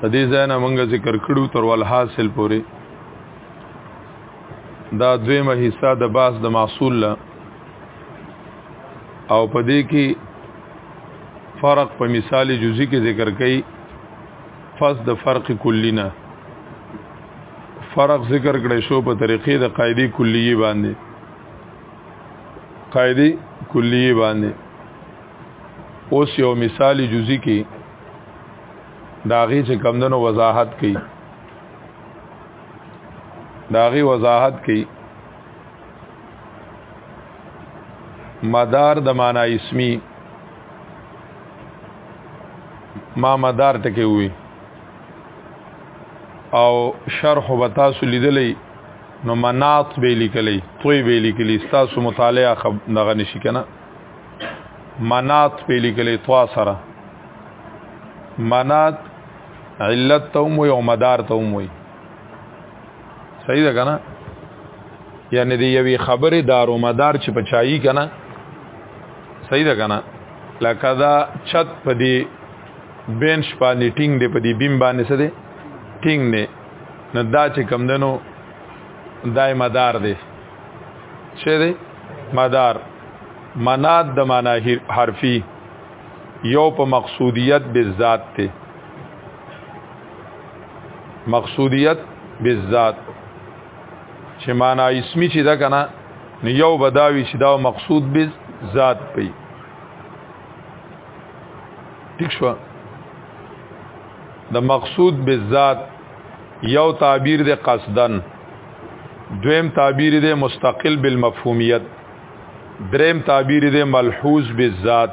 د دې ځای نه مونږ ذکر کړو تر ول حاصل پورې دا دویمه حصہ د باس د محصول له او په دې کې فرق په مثال جزئی کې ذکر کړي فز د فرق کلینا فرق ذکر کړي شو په طریقې د قاعده کلیه باندې قاعده کلیه باندې اوس یو مثال جزئی کې داغي چې کمندونو وضاحت کړي داغي وضاحت کړي مدار د معنا اسمی ما مدار ټکی وي او شرح وتاسو لیدلې نو مناط به لیکلې توي به لیکلې تاسو مطالعه خب نغنه شي کنه منات په لیکلې توا سره منات علت ته مو یو مدار ته مو صحیح ده کنه یعنی دی یوې خبره دارو مدار چې پچایي کنه صحیح ده کنه لکه دا چت په دی بنچ باندې ټینګ دی په دی بیم باندې څه دی ټینګ نه نه دا چې کم دنو دای مدار دی شه دی مدار منات د معنا حرفي یو په مقصودیت بالذات ته مقصودیت بالذات چې معنا اسمی چې دا کنه نو یو بداوی چې دا مقصود به ذات پي ٹھیک شو د مقصود به ذات یو تعبیر د قصدن دویم تعبیر دی مستقل بالمفهومیت دریم تعبیر دی ملحوظ بالذات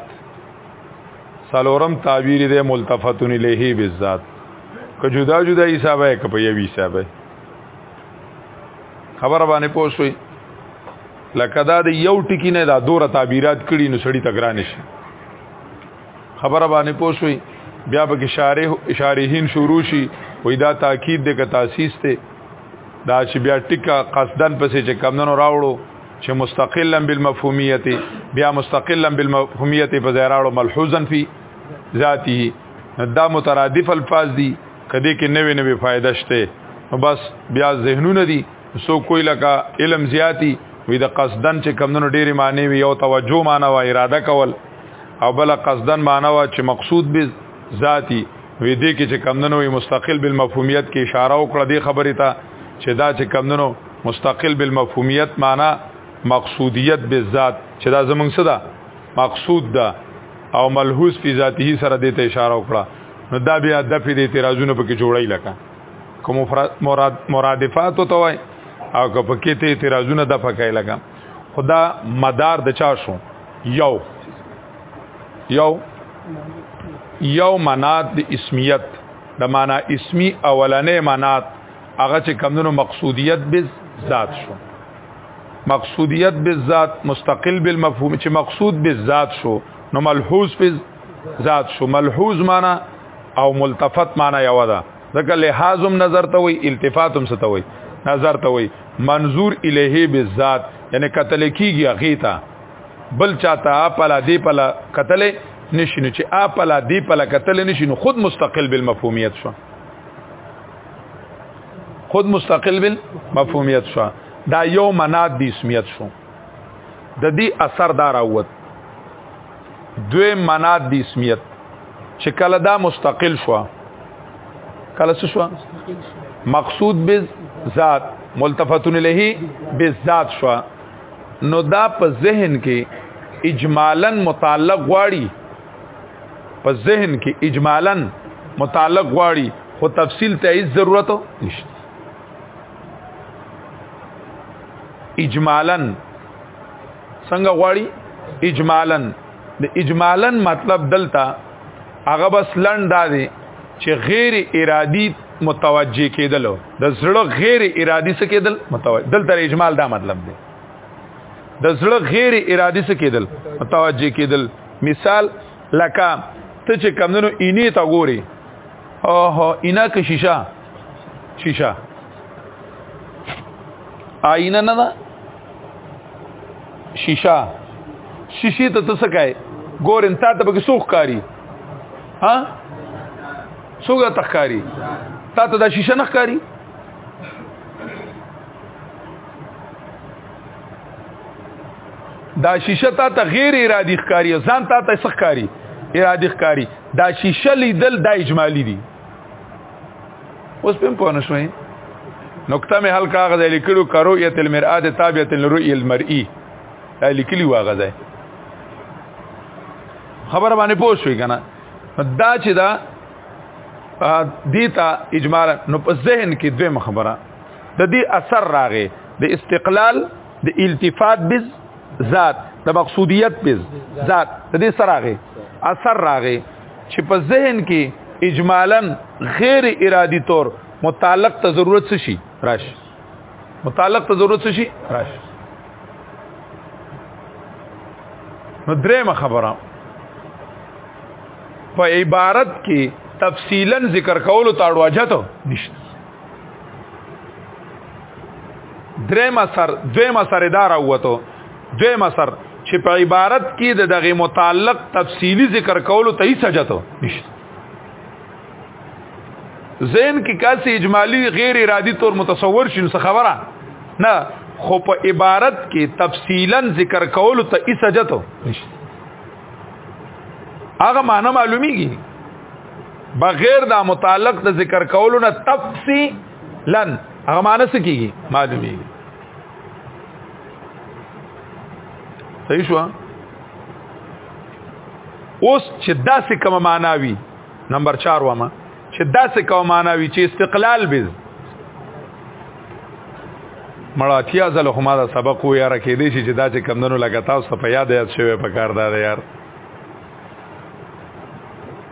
سلورم تعبیر دی ملتفت الیه بالذات که جدا جدا حساب ہے که په یو حساب ہے خبر باندې پوښوي لکه دا د یو ټکی نه دا دوره تعبیرات کړي نو سړی تګران شي خبره باندې پوښوي بیا به شارح شارحین شروع شي وای دا تاکید د تاسیس ته دا چې بیا ټیکا قصدن پسې چې کمندونو راوړو چې مستقلا بالمفهومیت بیا مستقلا بالمفهومیت په ځای راوړو ملحوظا فی ذاته دا مترادف الفاظ دي کدی کې نوې نوې فائدہ شته بس بیا ذهنونه دي سو کوئی لکه علم زیاتی وی د قصدن چې کمونو ډیره معنی وی یو توجه معنی و اراده کول او بل قصدن معنی و چې مقصود به ذاتی وی دې کې چې کمونو وی مستقل بالمفهومیت کې اشاره وکړه دې خبره ته چې دا چې کمونو مستقل بالمفهومیت معنی مقصودیت به ذات چې دا زمونږ څه ده مقصود ده او ملحوظ فی ذاته سره دې ته اشاره وکړه نو دا بیا د فی دې اعتراضونه پکې جوړی لکه کوم مراد مرادفات ته وای او که پکې ته اعتراضونه د فقای لګا خدا مدار د چا شو یو یو یو منات د اسمیت د معنا اسمی اولنې منات هغه چې کمونو مقصودیت به ذات شو مقصودیت به ذات مستقل بالمفهوم چې مقصود به ذات شو نو ملحوظ به ذات شو ملحوظ معنا او ملتفت معنی یو ده ځکه لحاظم نظر ته وي التفاتم څه ته وي نظر ته وي منظور الیه بالذات یعنی قتل کیږي غیتا بل چاته پلا دی پلا قتل نشینو چې اپلا دی پلا قتل نشینو خود مستقل بالمفهومیت شو خود مستقل بالمفهومیت شو دا یو مناد دی اسمیت شو د دې اثر دار اوت دوی منات د اسمیت چې کله دا مستقل شو کله څه شو مقصود به ذات ملتفتون الیه به ذات شو نو دا په ذهن کې اجمالا متعلق غواړي په ذهن کې اجمالا متعلق غواړي خو تفصیل ته هیڅ ضرورت نشته اجمالا څنګه غواړي اجمالا د اجمالا مطلب دلته هغه بس لنډه دی چې غیر ارادي متوجه کېدل د زړه غیر ارادي څه کېدل متوجه دلته اجمال دا مطلب دی د زړه غیر ارادي څه کېدل متوجه کېدل مثال لکه ته چې کمونو اینې تا ګوري اوه اینا کې شیشه شیشه آینه نه ده شیشه شیشه ته څه کوي ګورن تا ته به سوخ کاری ها څوګه تخکاری تا ته دا شیشه نه ښکاری دا شیشه تا ته غیر ارادي ښکاری ځان تا ته څه ښکاری ارادي ښکاری دا شیشه لیدل دا اجمالی دي اوس په پونه شوي نقطه مې حل کاغه د لیکلو کرو یت المرآه تابعه لرؤی المرئی دا لیکلی واغه ده خبر باندې پوه شوي کنه دا چې دا دیتا اجمالا نو په ذهن کې دویم خبره د دې اثر راغې د استقلال د التفات بز ذات د مقصودیت بز ذات د دې سره راغې اثر راغې چې په ذهن کې اجمالا غیر ارادي طور متعلق ته ضرورت څه شي راشي متعلق ته ضرورت څه شي راشي نو درېمه خبره په عبارت کې تفصیلا ذکر کولو ته اړواجته نشته دریم اثر دویم اثر ادار اوته دویم اثر چې په عبارت کې د دغه متعلق تفصیلی ذکر کولو ته هیڅ حاجت نشته زین کې کاسي اجمالی غیر ارادي تور متصور شین څه خبره نه خو په عبارت کې تفصیلا ذکر کولو ته هیڅ حاجت نشته هغه معنی معلومیږي بغیر دا متعلق د ذکر کولو نه تفسی لن هغه معنی څه کیږي معلومی صحیح شو اوس چې داسې کوم معناوي نمبر 4 ومه چې داسې کوم معناوي چې استقلال به مړاتیا زل خو ما دا سبق و یاره کې دی چې دا چې کمندونو لګا تاسو په یاد یاد شوی په کار دا یار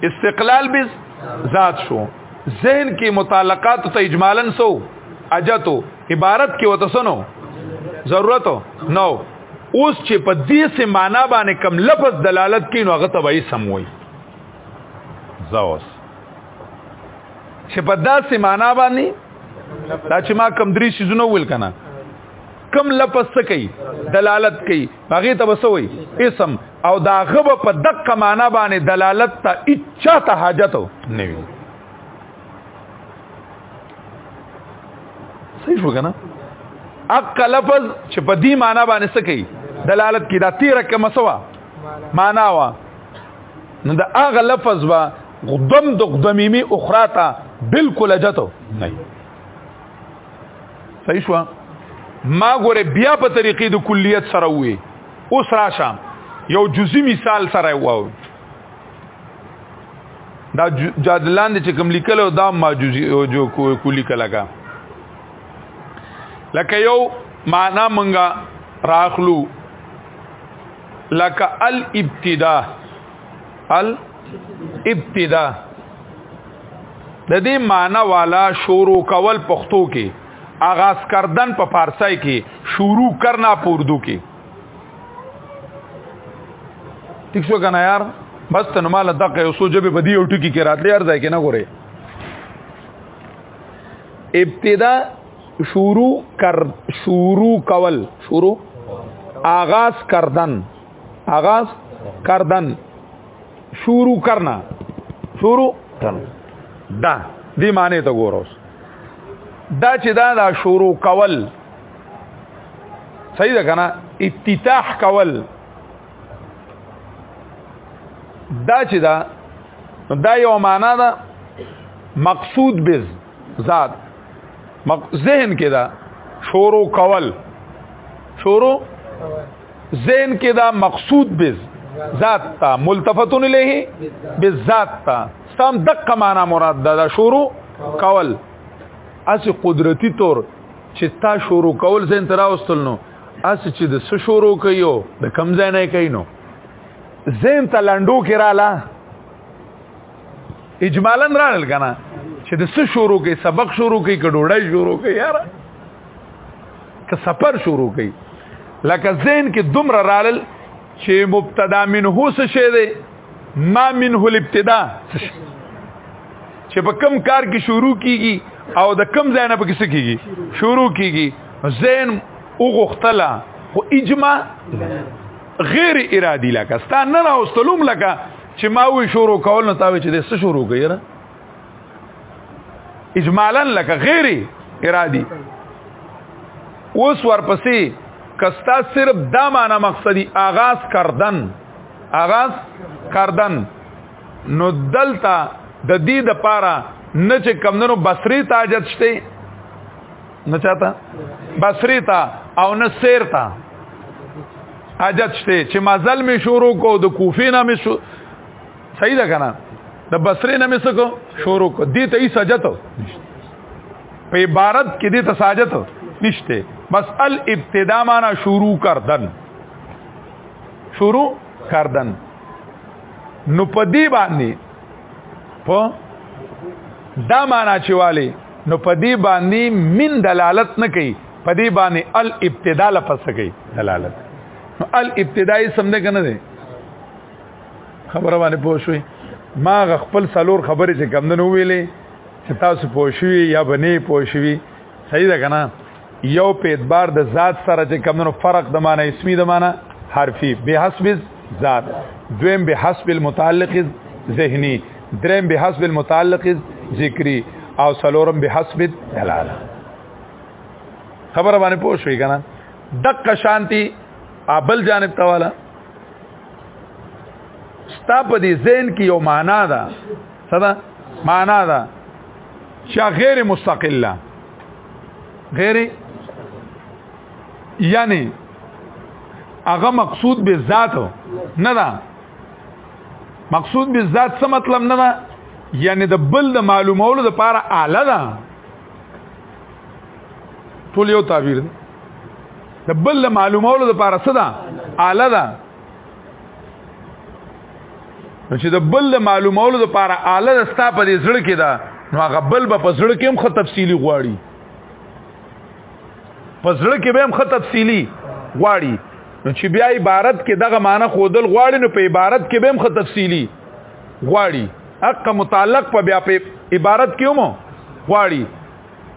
استقلال به ذات شو ذهن کې متعلقات ته اجمالا سو اجتو عبارت کې وته سنو ضرورت نو اوس چې په دې سه معنا باندې کم لفظ دلالت کوي نو هغه ته وایي سم وایي زاوس چې په داسې معنا باندې دا چې ما کم درې شیزونه ویل کنه کم لفظ څه کوي دلالت کوي هغه ته وسوي اسم او دا غب په دقه معنا باندې دلالت ته اچا ته حاجت نه وي صحیح شو کنه اق لفظ چې په دې معنا باندې څه کوي دلالت کی دا تیر کما سوا معنا وا نو دا اغه لفظ وا غدم د غدمیمی اخرى ته بالکل جته نه صحیح شو ما ګوره بیا په طریقې د کلیت سره وې اوس راشه یو جزئی مثال سره واو دا جادلان چې کوم لیکل او دا ما جزئی او جو کلی کلاګه لکه یو معنا مونږه راخلو لکه الابتداء ال ابتدا د دې معنی والا شروع کول پښتو کې آغاز کردن په فارسی کې شروع کرنا په اردو کې ٹھیک شو کنه یار بس ته نو مال دغه یو سوجه به بدی او ټکی کې راتلې ار ځای کې نه ګوره ابتدا شروع کر شروع کول شروع آغاز کردن آغاز کردن شروع کرنا شروع کرنا دا دی معنی ته ګوروس دا چې دا دا شروع کول صحیح ده کنه افتتاح کول دا چې دا دا یو معنا ده مقصود به ذات ذهن کې دا شروع کول شروع ذهن کې دا مقصود به ذات تا ملتفتون الیه بالذات تا سم دقه معنا مراد ده دا شروع کول اسی قدرتی طور چې تا شروع کول زین ترا واستل نو اسی چې د څه شروع کيو د کم ځای نه کوي نو زین ته لندو کې رااله اجمالا رانل کنه چې د څه شروع کوي سبق شروع کوي کډوړای شروع کوي یاره که سفر شروع کړي لکه زین کې دومره رالل چې مبتدا منه څه شی دی ما منه الابتدا چې په کم کار کې شروع کیږي او د کم ځای نه په کیسه کیږي شروع کیږي زین او غختلا خو اجماع غیر ارادي لکه ستان نه راوستلوم لکه چې ما وی شروع کول نو تاوي چې د څه شروع کړي اجمالا لکه غیر ارادي اوس ورپسې کستا صرف دا معنا مقصدی آغاز کردن آغاز کردن نو دلتا د دې د پاره نه چې کمندونو بصری ته حاجت شته نه چاته بصری ته او نه سیر ته حاجت شته چې مازل می شروع کو د کوفی نه می صحیح ده کنه د بصری نه مسکو شروع کو دې ته یې سجته په عبارت کې دې ته سجته نشته بس الابتدا معنا شروع کردن شروع کردن نو په دې باندې په دا معنا چې والي نو په دې باندې من دلالت نه کوي په دې باندې الابتدا لپس کوي دلالت الابتدائی سم ده کنه ده خبره باندې پوه شوي ما خپل سلور خبرې چې کم نه ویلې چې تاسو پوه شوي یا بنې پوه شوي صحیح ده کنه یو په اعتبار د ذات سره چې کم نه فرق د معنی اسمی د معنی حرفي به حسب ذات دویم به حسب المتعلق ذهني دریم به حسب المتعلق ذکری او سلورم به حسب دلاله خبره باندې پوه شوي کنه دقه شانتي ابل جانب تواله ستا په دې ذهن کې یو معنا ده صدا معنا ده چې غیر مستقله غیر یعنی هغه مقصود به ذات نه ده مقصود به ذات څه مطلب نه ده یعنی د بل د معلومولو د پاره اعلی ده ټول یو تعبیر دی د بل معلومولو لپاره څه ده اله ده چې د بل معلومولو لپاره اله ده ستا په دې زړه کې ده نو هغه بل به په زړه کې هم خو تفصیلی غواړي په زړه کې به هم خو تفصیلی غواړي نو چې بیا عبارت کې دغه معنی خودل غواړي نو په عبارت کې به هم خو تفصیلی غواړي حق متعلق په بیا په عبارت کې هم غواړي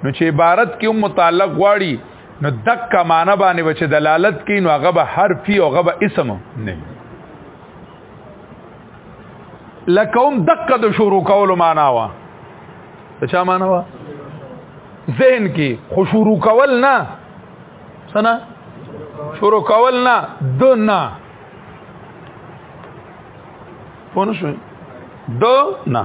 نو چې عبارت کې هم متعلق غواړي نو دک معنا باندې بچ دلالت کوي نو هغه به حرفي او هغه به اسم نه لکه هم دک د شروع کولو معنا وا چا معنا وا ذهن کې خو شروع کول نه سنا شروع کول نه د نه پونه شو د نه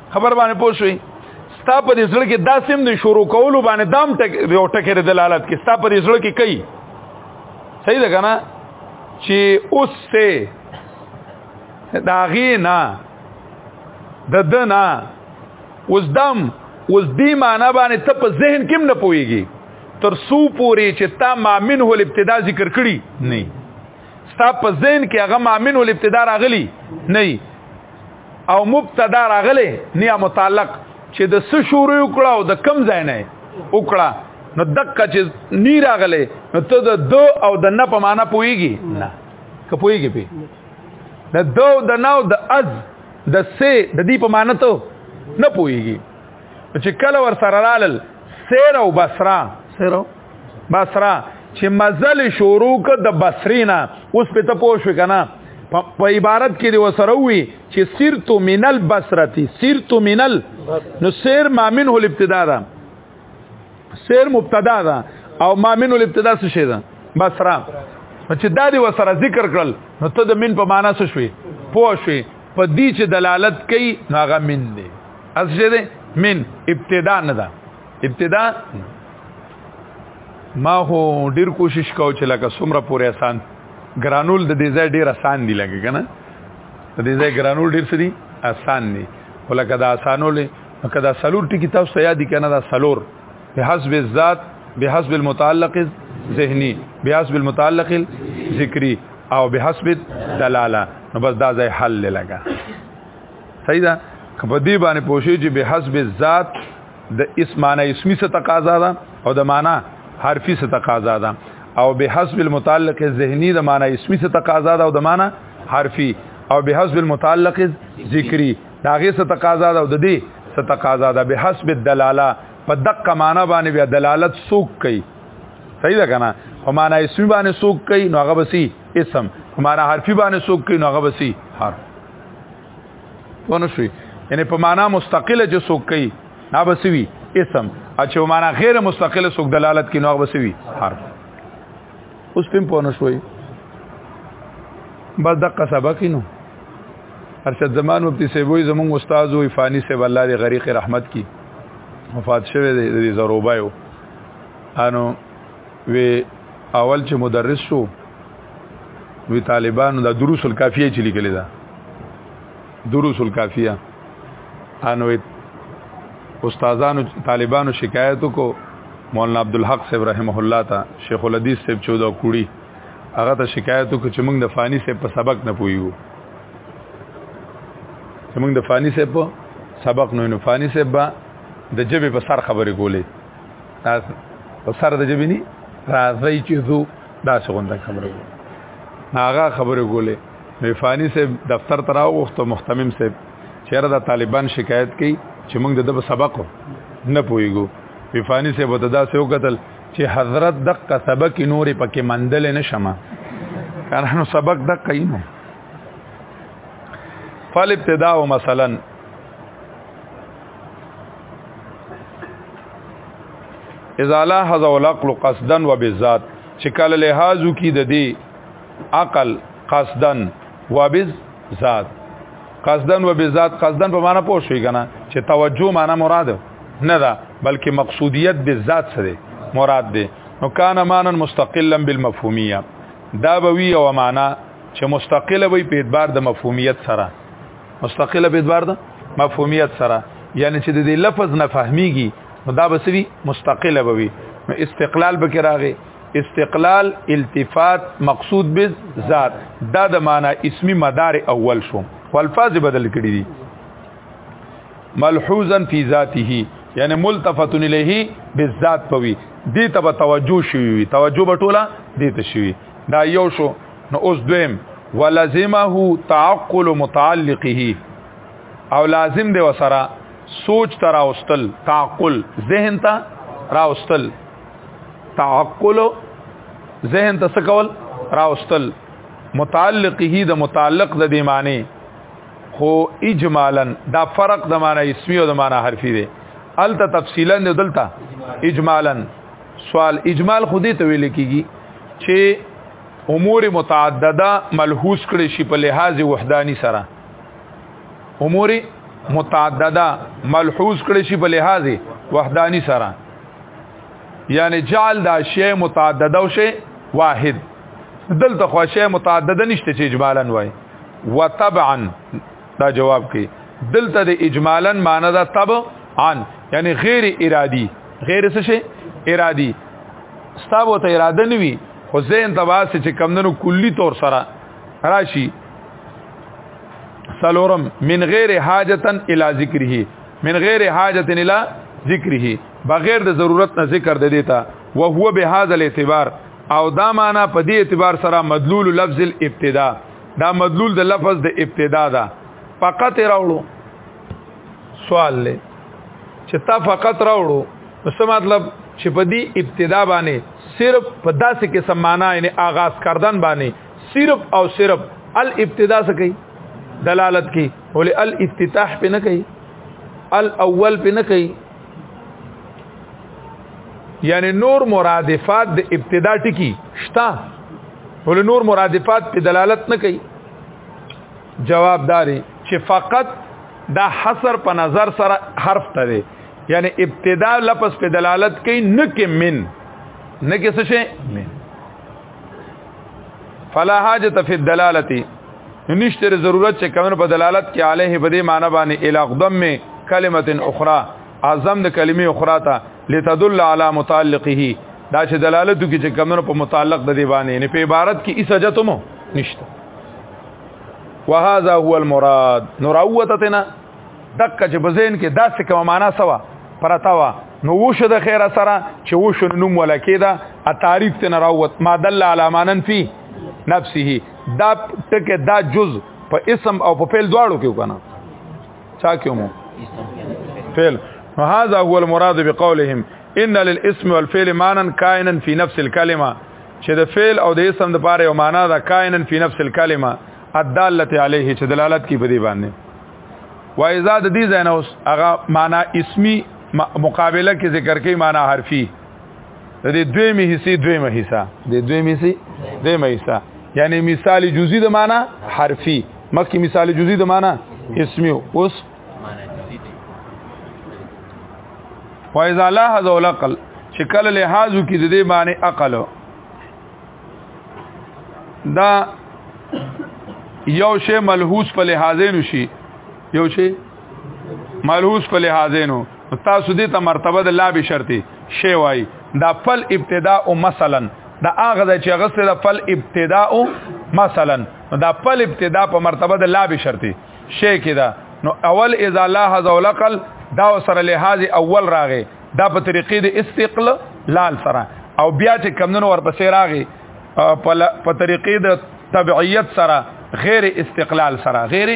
خبر باندې پوښوي ستا په دې زړه کې دا سیم د شروع کولو باندې دام ټک یو ټکی د دلالت کې ستا په دې زړه کې کوي صحیح ده کنه چې اوس ته دا غینا د دنا اوس دم اوس دی معنا باندې ته په ذهن کې نه پويږي تر سو پوری چې تا مامن هو الابتدا ذکر کړی نه ستا په ذهن کې هغه مامن هو الابتدا راغلی نه او مبتدا راغله نیا متعلق چې د څه شروع وکړه او د کم ځای نه وکړه نو دقه چې نی راغله نو ته د د او د نه په معنا پويږي نه که پويږي په د د او د نه او د از د سه د دې په معنا ته نه پويږي چې کله ور سره رالل سیر او بصره سیر او بصره چې مزل شروع ک د بصرینا اوس په ته پوه شو کنه په عبارت کې دی وسره وی چې سیرت منل بصرتی سیرت منل نو سیر ما منه الابتداء ده سیر مبتدا ده او ما منه الابتداء څه شی ده بصره چې دا دی وسره ذکر کړل نو ته د من په معنا څه شوي پوه شوي په دې چې دلالت کوي نو هغه من دی اصل دې من ابتدا نه ده ابتدا ما هو ډیر کوشش کاو چې لکه سمره پورې آسان ګرانول د دې ځای ډیر آسان دی لګي کنه د دې ځای ګرانول ډیر سړي آسان دی ولکه دا آسانول لکه دا سلور ټکی تاسو یاد دي کنه دا سلور به حسب الذات به حسب المتعلق ذهني به حسب المتعلق ذکری او به حسب دلاله نو بس دا ځای حل لګا صحیح ده کبدی باندې پوښی چې به حسب الذات د اسم معنا اسمی څه تقاضا ده او د معنا حرفی څه تقاضا ده او به حسب المتعلق ذهنی د معنا اسمی څه تقاضا ده او د معنا حرفی او به حسب المتعلق ذکری دا غي څه تقاضا ده او د دې څه تقاضا ده به حسب الدلاله په دقه معنا باندې بیا دلالت سوق کوي صحیح ده کنه او معنا اسمی باندې سوق کوي نو هغه بسی اسم معنا حرفی باندې سوق کوي نو هغه بسی حرف ونه شوي یعنی په معنا مستقله چې څوک کوي نه بسوي اسم اچو معنا غیر مستقله څوک دلالت کوي نو بسوي حرف اوس پم پونه شوي بس دقه سبق نو ارشد زمان مفتی سیبوی زمونږ استاد وی فانی سیب الله دی غریق رحمت کی وفات شوه دی زروبایو انو وی اول چې مدرس شو وی طالبانو د دروس الکافیه چې لیکل دا دروس الکافیه انو استادانو طالبانو شکایت کو مولانا عبدالحق صاحب رحمه الله تا شیخ الحدیث صاحب چودا کوړي هغه ته شکایت کو چې موږ د فانی صاحب په سبق نه پویو چې موږ د فانی صاحب په سبق نه نو فانی صاحب با د جبه په سر خبرې کولې تاس په سر د جبه نه راځي چې زو دا څنګه خبرې هغه خبرې کولې عرفانی صاحب دفتر ته راوغوښته محتمم صاحب چیرې د طالبان شکایت کوي چې موږ د دغه سبق نه پويګو عرفانی صاحب ته دا سو قتل چې حضرت دغه سبق نورې پکې مندل نه شمه کارانو سبق دغه کینو فال ابتداء مثلا اذا لا حذو العقل قصدا وبالذات چې کله لحاظو کې د دې عقل قصدن وبز ذات قصدن وبز ذات قصدن په معنا پوه شوي کنه چې توجه معنا مراد نه ده بلکې مقصودیت به ذات سره مراد ده نو کان معنا مستقلا بالمفهومیه دا به وی او معنا چې مستقله وي په اعتبار د مفهومیت سره مستقله په اعتبار د مفهومیت سره یعنی چې د دې لفظ نه فهميږي نو دا به سوي مستقله به وي نو استقلال به کې راغی استقلال التفات مقصود به ذات دا د معنا اسمی مدار اول شو والفاظ بدل کړی دي ملحوظا فی ذاته یعنی ملتفت الیه بالذات پوی دې ته توجه شوی توجه بټوله دې ته شوی دا یو شو نو اوس دویم ولزمه تعقل متعلقه او لازم دی وسره سوچ تراوستل تعقل ذهن ته راوستل تعقل ذهن ته سکول راوستل متعلقه د متعلق د دی معنی خو اجمالا دا فرق د معنی اسمی او د معنی حرفی دی الته تفصیلا د دلته اجمالا سوال اجمال خودی ته ویل کیږي چې امور متعدده ملحوظ کړي شي په لحاظ وحدانی سره امور متعدده ملحوظ کړي شي په لحاظ وحدانی سره یعنی جعل دا شی متعدده او شی واحد دلته خو شی متعدده نشته چې اجمالا وای وتبعا دا جواب کوي دلته د اجمالا معنی دا تبعا یعنی غیر ارادي غیر څه شی ارادي ستابو ته اراده نوي خو زه انتباه چې کمندونو کلی طور سره راشي سلورم من غیر حاجتا الی ذکره من غیر حاجت الی ذکره بغیر د ضرورت نه ذکر د دیتا او هو به هاذ الاعتبار او دا معنا په دې اعتبار سره مدلول لفظ الابتدا دا مدلول د لفظ د ابتدا دا فقط راوړو سوال لې چې تا فقط راوړو نو څه مطلب چې په دې ابتدا باندې صرف په داسې کې سمانا یعنی آغاز کردن باندې صرف او صرف الابتدا څه کوي دلالت کوي ولې الافتتاح په نه کوي الاول په نه کوي یعنی نور مرادفات د ابتدا ټکی شتا ول نور مرادفات په دلالت نه کوي جوابداري چې فقط دا حصر په نظر سره حرف ته دی یعنی ابتدا لفظ په دلالت کوي نه کې من نه کې څه شي من فلا حاجت فی الدلالتی نشتر ضرورت چې کمن په دلالت کې علیه په دې معنی باندې الاقدم می کلمت اخرى اعظم د کلمې اخرى ته لتدل علی متعلقه دا چې دلالت کوي چې کمن په متعلق د دې باندې نه په عبارت کې اسجتم نشته وهذا هو المراد نراوتتنا دک چې بزین کې داسې کوم معنا سوا پرتا وا نو وشو د خیر سره چې وشو نوم ولا کېدا ا تعریف ته نه راوت ما دل علامانن فی نفسه دا ټکه دا جز په اسم او په فعل دواړو کې وکنه چا کې مو فعل نو هاذا هو المراد بقولهم ان للاسم والفعل معنى كائنا في نفس الكلمه چې د فعل او د اسم د پاره یو معنا دا کائنا فی نفس الکلمه الداله علیه چې دلالت کی په دی باندې و اذا د دې ځای نه اوس هغه معنا اسمی مقابله کې ذکر کوي معنا حرفي د دې دوی می حصے دوی می حصہ د دوی می حصے دوی می حصہ یعنی مثال جزئی د معنا حرفي مخکې مثال جزئی د معنا اسمی اوس و اذا لاحظ ولقل چې کله لحاظو کې د دې معنی عقل دا یو شی ملحوظ په لحاظینو شي یو شی ملحوظ په لحاظینو تاسو دې ته مرتبه د لا به شرطي شی وای دا فل ابتداء مثلا دا هغه چې هغه سره فل ابتداء مثلا دا فل ابتداء په مرتبه د لا به شرطي شی کېدا نو اول اذا لا هذا ولقل دا سره لحاظ اول راغې دا په طریقې د استقلال سره او بیا چې کمندونو ورپسې راغی په طریقې د تبعیت سره غیر استقلال سره غیر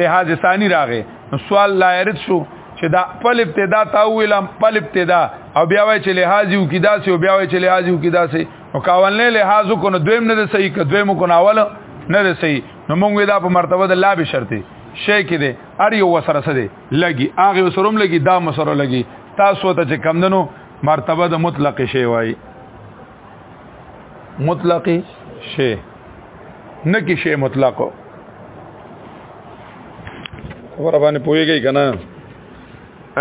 لحاظ ثانی راغی نو سوال لا يرد شو چې دا خپل ابتدا تا ویلم خپل ابتدا او بیا وای چې لحاظ یو کی داسې او بیا وای چې لحاظ یو کی داسې او کاول نه لحاظ کو نو دویم نه صحیح ک دویم کو ناول نه صحیح نو موږ دا په مرتبه د لا به شرطي شي کې دي ار یو وسره سره لګي هغه سروم لګي دا مسره لګي تاسو ته چې کم دنو مرتبه د مطلق شی وای مطلق شی نه کې شی مطلق خبر باندې پويږي کنه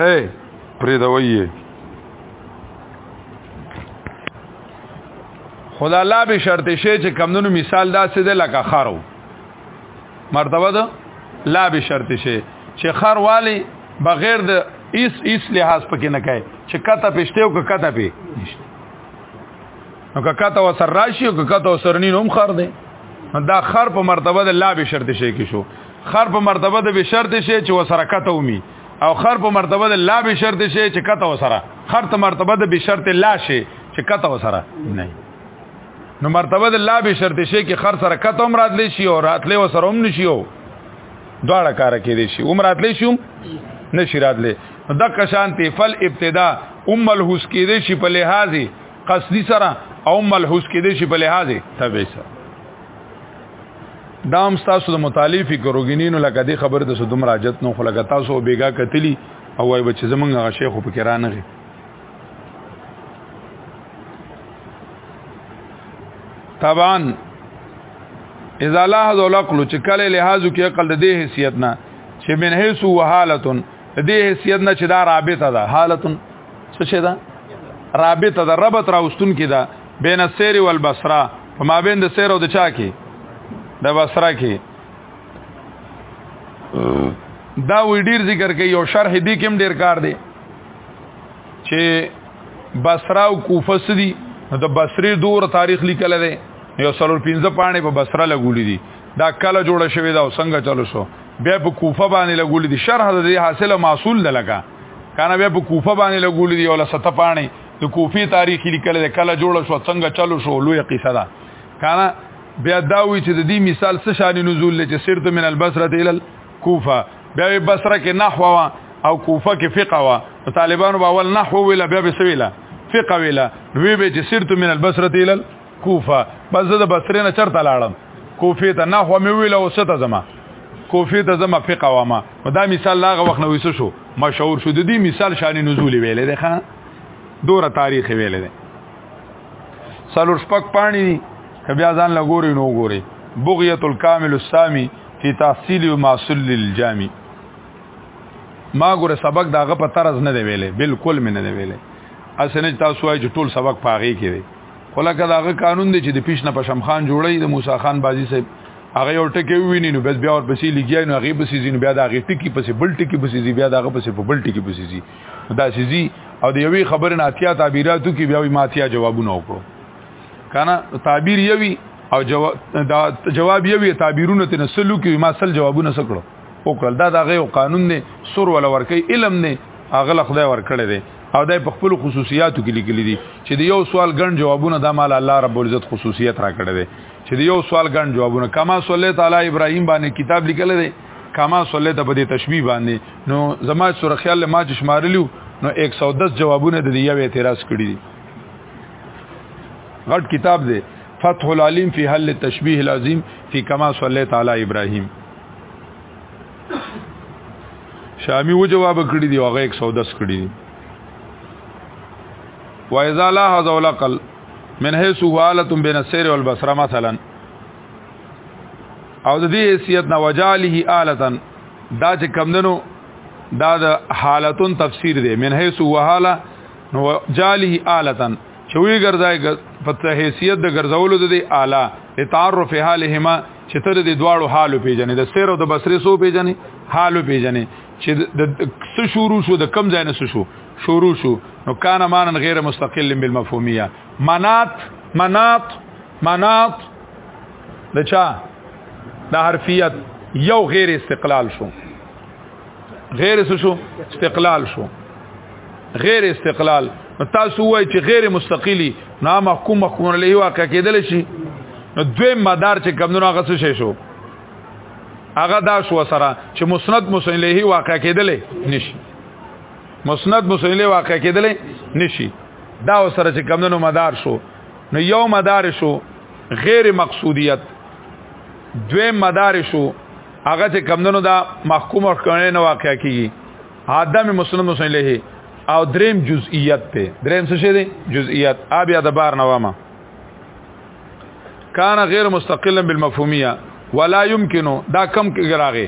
اے پرې دا وایي خدا لا به شرط شی چې کم دنو مثال دا سده لکه خارو مرتبه ده لا به شرط شي چې خر والی بغیر د ایس ایس لحاظ پکې نه کوي چې کته پښته او کته پې نشته نو کته وسر راشي او کته وسرنی نوم خر دی دا خر په مرتبه د لا به شرط شي کې شو خر په مرتبه د به شرط شي چې وسره کته ومي او خر په مرتبه د لا به شرط شي چې کته وسره خر ته مرتبه د به شرط لا شي چې کته وسره نه نو مرتبه د لا به شرط شي کې خر سره کته هم راتلی شي او راتلی و سره هم نشي او دواړه کار کې دي شي عمر راتلی شي نشي راتلی د کشانتی فل ابتدا ام الحس کې دي شي په لحاظ قصدي سره او ام الحس کې دي شي په لحاظ تبع سره دا هم تاسو د متالفي ګروګینینو لکه د خبر د سودم راجت نو خلک تاسو بیګا کتلی او وای بچ زمونږ شیخ په کرانغه طبعا اذا لا هذا العقل چې کله لحاظو کې عقل د دې حیثیت نه چې من حیث و حالتن د دې حیثیت نه چې دا رابطه ده حالتن څه شي ده رابطه ده ربط راوستون کې ده بین السیر والبصره په ما بین د سیر او د چا کې د بصره کې دا وی ډیر ذکر کوي او شرح دې کوم ډیر کار دی چې بصره او کوفه سدي د بصري دور تاریخ لیکل دی یو سلور پنځه پانه په بصره لګولې دي دا کله جوړ شوی دا څنګه چلو شو بیا په کوفه باندې لګولې دي شرح د دې حاصله محصول ده لکه کانه بیا په کوفه باندې لګولې دي ولا سته پانه د کوفي تاریخ لیکل دی کله جوړ شو څنګه چلو شو لوی قصه ده کانه بیا دا وی چې د دې مثال څه شان نزول لته سرت من البصره الى الكوفه بیا به بصره کې نحو وا او کوفه کې فقه وا طالبانو به اول نحو ویل بیا به سویل فقه ویل وی به چې سرت من البصره الى کوفه بس د بصره نه چرته لاړم کوفه ته نحو مې ویل او ست زما کوفه ته زما فقه وا ما دا مثال لاغه وخت نو وسو شو مشهور شو د دې مثال شان نزول ویل دی ښا دوره تاریخ ویل دی سلور شپک پانی دی بیا ځان لګوري نو ګوري بغیت الکامل السامی فی تحصیل و معصول للجامی ما ګوره سبق داغه په طرز نه دی ویلې بالکل مې نه دی ویلې اسنه تاسو وایي چې ټول سبق پاغي کې دی خلکه داغه قانون دی چې د پیش نه په شمخان جوړی د موسی خان بازی صاحب هغه یو ټکی ویني نو بس بیا ور پسې لګیا نو هغه پسې زین بیا دا غټکی پسې بل ټکی پسې بیا دا غ پسې په بل ټکی پسې دا سيزي او د یوې خبرې نه اتیا تعبیراتو کې بیا وي ماتیا جوابونه وکړو کنه تعبیر یوي او جواب دا جواب یوي تعبیرونه تن سلو کې ما سل جوابونه سکړو وکړل دا دغه یو قانون نه سور ولا ورکی علم نه اغل خدای ورکړی دی او دای په خپل خصوصیاتو کې لیکلي دي چې د یو سوال ګڼ جوابونه د مال الله رب العزت خصوصیت راکړی دی چې د یو سوال ګڼ جوابونه کما صلی تعالی ابراهیم باندې کتاب لیکل دی کما صلی ته په دې تشبیه باندې نو زما سره خیال ما چې شمارلیو نو 110 جوابونه د یو اعتراض کړی دي غټ کتاب دی فتح العلیم فی حل التشبیه العظیم فی کما صلی تعالی ابراهیم شامی و جواب کړی دی هغه 110 کړی دی و اذا لا هذا العقل من حيث حالت بين السير والبصره مثلا او د دې حیثیت نه وجاله آلتن دا چې کمندنو دا د حالتون تفسیر دی من حيث وهاله نو جاله آلتن چې وی ګرځای په حیثیت د ګرځولو د دې اعلی لتعرف حالهما چې تر دې دواړو حالو پیژنې د سیر او د بصری سو پیژنې حالو پیژنې چې د څه شروع شو د کم ځای نه شو شروع شو نو کان مانن غیر مستقل بالمفهومیه منات منات منات دچا د حرفیت یو غیر استقلال شو غیر شو استقلال شو غیر استقلال تاسو وای چې غیر مستقلی نه محکوم محکوم علیه واقع کېدل شي نو دوی مدار چې کمونو هغه څه شي شو هغه دا شو سره چې مسند مسند الیه واقع کېدل نشي مسند مسند الیه واقع کېدل نشي دا سره چې کمونو مدار شو نو یو مدارشو غیر مقصودیت دویم مدارشو هغه چې کمندونو دا محکوم او ښکړنې نه واقع کیږي آدم مسلم مسلم له او دریم جزئیات ته دریم څه شي دي جزئیات ابي ادبار نوامه کان غیر مستقلا بالمفهومیه ولا يمكن دا کم کې راغی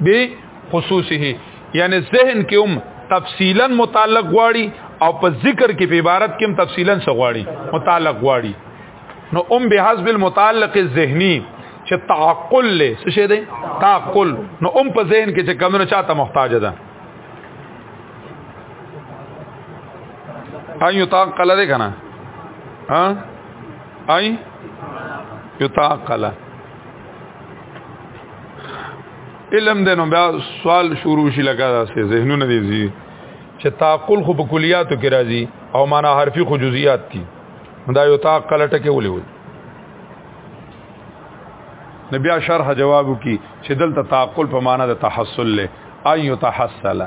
به خصوصه یعنی ذهن کې هم تفصیلا متعلق غواړي او په ذکر کې په عبارت کې هم تفصیلا څه غواړي متعلق غواړي نو ام به حسب المتعلق الذهني چې تعقل له څه شه دی تعقل نو ام په ذهن کې چې کمونه چاته محتاج ده ان یتعقل ده کنه ها اي يتعقل علم د نو بیا سوال شروع شي لکه داسې ذهنونه دي زی چې تعقل خو په کلیاتو کې راځي او معنا حرفي خو جزئیات دي دا یو تعقل ټکه ولې ولې نبي شرح جواب کی چې دلته تعقل په معنا د تحصل له اي يتحصل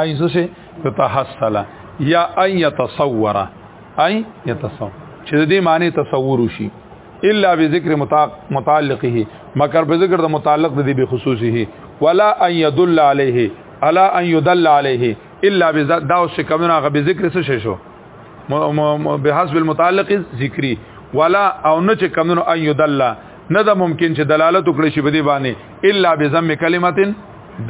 اي څه يتحصل یا اي يتصور اي يتصور چې دې معنی تصور وشي الا بذکر متعلقه مگر په ذکر د متعلق د دې به خصوصي ولا ان يدل عليه الا ان يدل عليه الا بذا او شکمنا غ بذکر څه شو به حسب المتعلق ذکری ولا او نه چې کمنو ان يدل نه دا ممکن چې دلالت وکړي شي بده باندې الا بذم کلمتين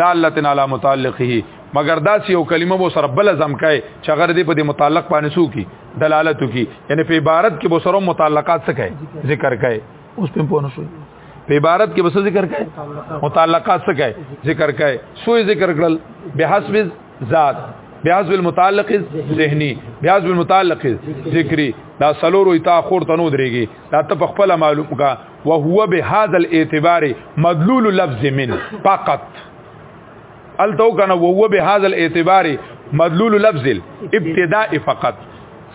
دالتن علی متعلقه مگر دا چې یو کلمه وو سره بل زم کای چې غر دې په دې متعلق باندې سو کی دلالت کی یعنی په عبارت کې بسرو متعلقات څه کوي ذکر کوي اوس په پونه شو په عبارت کې بس ذکر کوي متعلقات څه کوي ذکر کوي سوې ذکر کړل بحسب ذات بحسب المتعلق ذهني بحسب المتعلق ذکري دا سلور او تاخور تنو دريږي دا ته په خپل معلوم کا وهو بهذا الاعتبار مدلول لفظ من فقط التو کنه وو به هاذ الاعتبار مدلول لفظ الابتداء فقط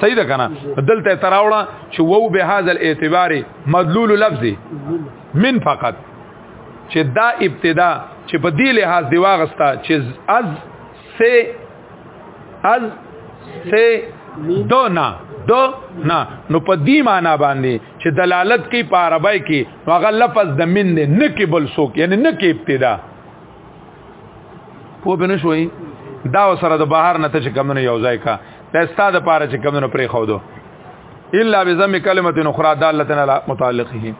صحیح ده کنه دلته تراوړه چې وو به هاذ الاعتبار مدلول لفظ من فقط چې دا ابتدا چې په دې لحاظ دی واغستا چې از سه از سه دو نه دو نه نو په دې معنی باندې چې دلالت کوي په عربی کې هغه لفظ د من نه کې بل سوک یعنی نه کې ابتدا په بنه شوي دا سره د بهر نه ته چې کمونه یو ځای کا دا استاد پاره چې کمونه پرې خو دو الا بزم کلمه اخرى دالته علی متعلقه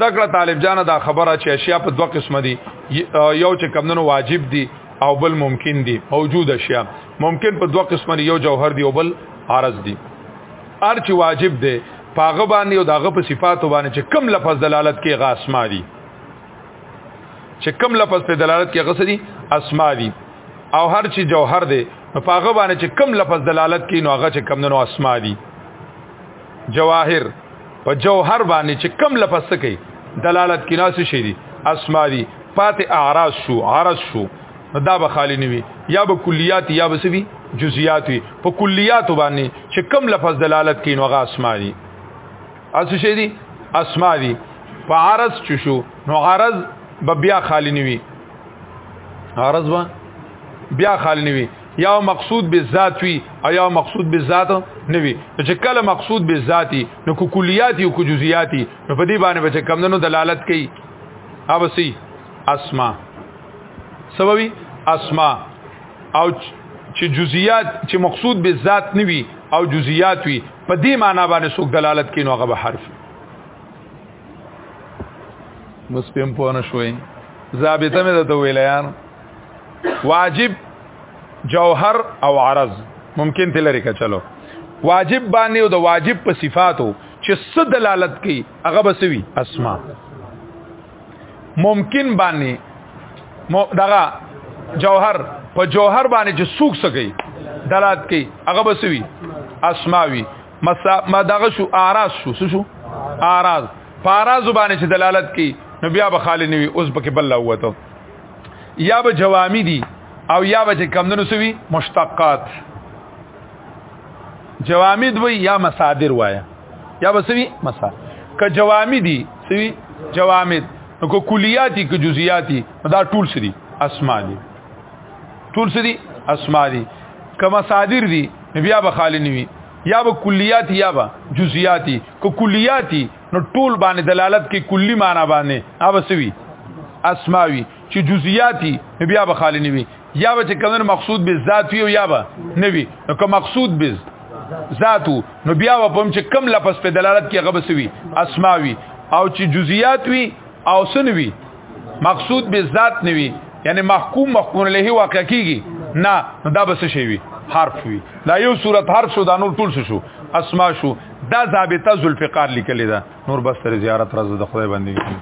ذکر طالب جان دا خبره چې اشیاء په دوه قسم دي یو چې کمونه واجب دي او بل ممکن دي موجود اشیاء ممکن په دوه قسم دي یو جوهر دي او بل عارض دي ار چې واجب دي پاغه باندې او داغه په صفاتو باندې چې کم لفظ دلالت کوي غاسما دي چې کوم لفظ په دلالت کې غسدي اسماء دي او هر چې جوهر دی نو پاغه باندې چې کم لفظ دلالت کوي نو هغه چې کم نو اسما دي جواهر په جوهر باندې چې کم لفظ کوي دلالت کوي ناس شي دي اسما دي پات اعراض شو عرض شو دا به خالی نه وي یا به کلیات یا به سوي جزئیات وي په کلیات باندې چې کم لفظ دلالت کوي نو هغه اسما دي اسو شي دي اسماء دي په عرض چشو نو عرض به بیا خالی نیوي عرض به بیا خالی نیوي یا مقصود به ذات وي او یا مقصود به ذات نه وي چې کله مقصود به ذاتی نو کو کلیات او کو جزئیات نو په دې باندې به کم نه دلالت کوي اوبسي اسما سببي اسما او چې جزئیات چې مقصود به ذات نه وي او جزئیات وي په دې معنی باندې څوک دلالت کینو هغه به حرف مسپم په نه شوي ضابطه مې ته ویل یار واجب جوهر او عرض ممکن تل لري کا چلو واجب باندې او د واجب په صفاتو چې صد دلالت کوي هغه بسوي اسماء ممکن باندې دغه جوهر په جوهر باندې چې سوق سکی دلات کوي هغه بسوي اسماوي ما دغه شو اعراض شو څه شو اعراض فاراز باندې چې دلالت کوي نو بیا به خالی نیوي اوس پکې بل وته یا به جوامي دي او یا به کمندونو سوي مشتقات جوامد وي یا مصادر وایا یا بسوی مسا که جوامع دي سوی جوامع نو کو کلیاتی که جزئیاتی دا ټول سری اسماء دي ټول سری اسماء دي کما صادر دي بیا به خالی نیوي یا به کلیات یا به جزئیاتی کو کلیاتی نو ټول باندې دلالت کوي کلی معنی باندې اوسوي اسماوي چې جزئیاتی بیا به خالی نیوي یا به چې کمن مقصود به ذات وي او یا به نه وي نو که مقصود به ذاتو نو بیا و پم چې کم لفظ په دلالت کې غبس وي اسماء وي او چې جزئیات وي او سن وي مقصود به ذات نه وي یعنی محکوم محکوم له واقع کیږي نه دا بس شي وي حرف وي دا یو صورت حرف شو دا نور ټول شو اسماء شو دا ضابطه ذوالفقار لیکل دا نور بس تر زیارت راز د خدای باندې